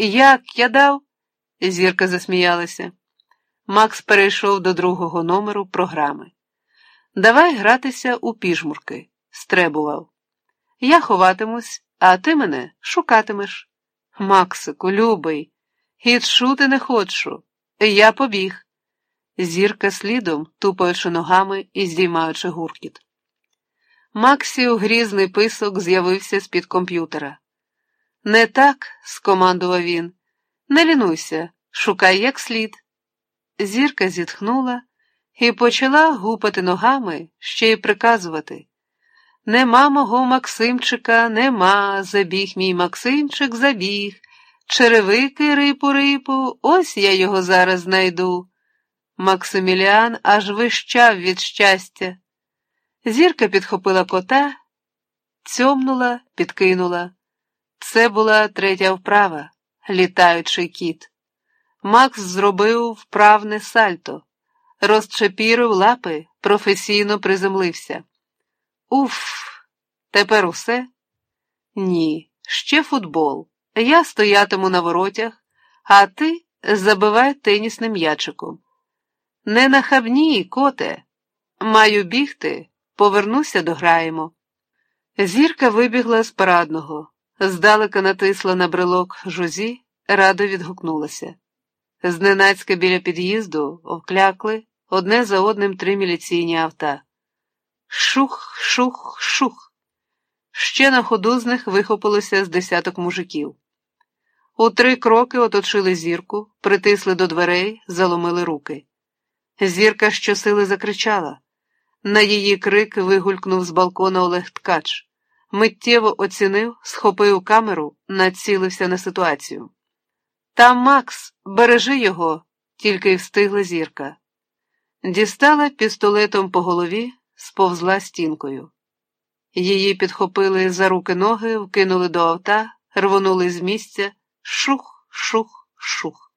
Як я дав? Зірка засміялася. Макс перейшов до другого номеру програми. Давай гратися у піжмурки, стребував. Я ховатимусь, а ти мене шукатимеш. Максику, любий, і не хочу. Я побіг. Зірка слідом, тупаючи ногами і здіймаючи гуркіт. Максів грізний писок з'явився з-під комп'ютера. Не так, скомандував він, не лінуйся, шукай як слід. Зірка зітхнула і почала гупати ногами, ще й приказувати. Нема мого Максимчика, нема, забіг мій Максимчик, забіг. Черевики рипу рипу, ось я його зараз знайду. Максиміліан аж вищав від щастя. Зірка підхопила кота, цьомнула, підкинула. Це була третя вправа, літаючий кіт. Макс зробив вправне сальто, розчепірив лапи, професійно приземлився. Уф, тепер усе? Ні, ще футбол. Я стоятиму на воротях, а ти забивай тенісним м'ячиком. Не нахабній, коте. Маю бігти, повернуся, дограємо. Зірка вибігла з парадного, здалека натисла на брелок жузі, радо відгукнулася. Зненацька біля під'їзду вклякли одне за одним три міліційні авта. Шух, шух, шух. Ще на ходу з них вихопилося з десяток мужиків. У три кроки оточили зірку, притисли до дверей, заломили руки. Зірка щосили закричала. На її крик вигулькнув з балкона Олег Ткач. Миттєво оцінив, схопив камеру, націлився на ситуацію. Там Макс, бережи його, тільки й встигла зірка. Дістала пістолетом по голові, сповзла стінкою. Її підхопили за руки ноги, вкинули до авта, рвонули з місця шух, шух, шух.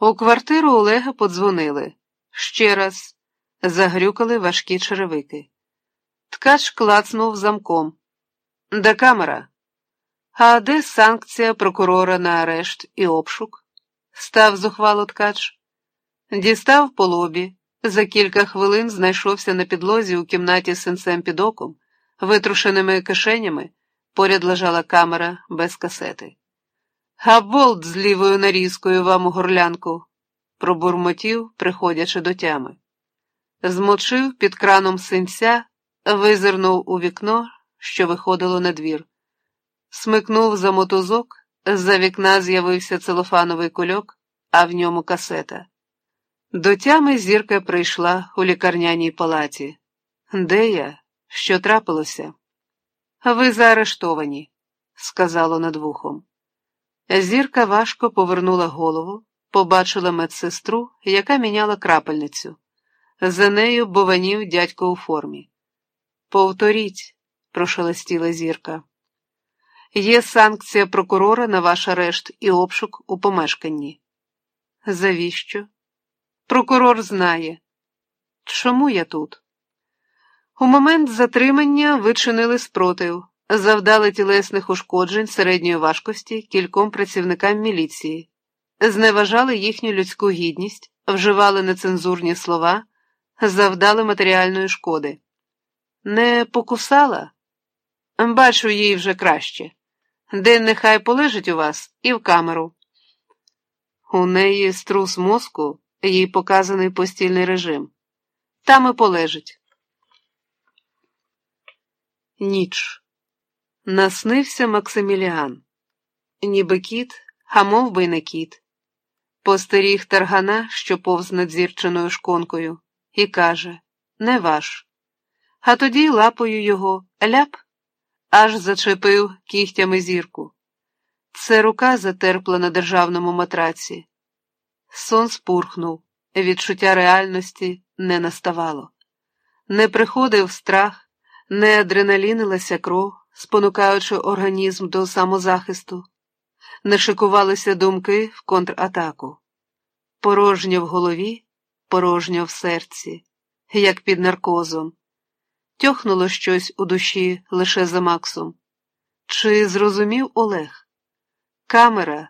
У квартиру Олега подзвонили. Ще раз загрюкали важкі черевики. Ткач клацнув замком. Де камера? А де санкція прокурора на арешт і обшук? Став зухвало ткач. Дістав по лобі. За кілька хвилин знайшовся на підлозі у кімнаті з синцем під оком, витрушеними кишенями, поряд лежала камера без касети. А болт з лівою нарізкою вам у горлянку, пробурмотів, приходячи до тями. Змочив під краном синця, визирнув у вікно, що виходило на двір. Смикнув за мотузок, з-за вікна з'явився целофановий кульок, а в ньому касета. До тями зірка прийшла у лікарняній палаті. Де я? Що трапилося? Ви заарештовані, сказало над вухом. Зірка важко повернула голову, побачила медсестру, яка міняла крапельницю. За нею бованів дядько у формі. Повторіть, прошелестіла зірка. Є санкція прокурора на ваш арешт і обшук у помешканні. Завіщо? Прокурор знає. Чому я тут? У момент затримання ви чинили спротив, завдали тілесних ушкоджень середньої важкості кільком працівникам міліції, зневажали їхню людську гідність, вживали нецензурні слова, завдали матеріальної шкоди. Не покусала? Бачу їй вже краще. День нехай полежить у вас і в камеру. У неї струс мозку, їй показаний постільний режим. Там і полежить. Ніч. Наснився Максиміліан. Ніби кіт, а мов би не кіт. Постеріг таргана, що повз над зірченою шконкою, і каже Не ваш. А тоді лапою його ляп, аж зачепив кігтями зірку. Це рука затерпла на державному матраці. Сон спурхнув, відчуття реальності не наставало. Не приходив страх, не адреналінилася кров, спонукаючи організм до самозахисту, не шикувалися думки в контратаку. Порожньо в голові, порожньо в серці, як під наркозом. Тьохнуло щось у душі лише за Максом. Чи зрозумів Олег? Камера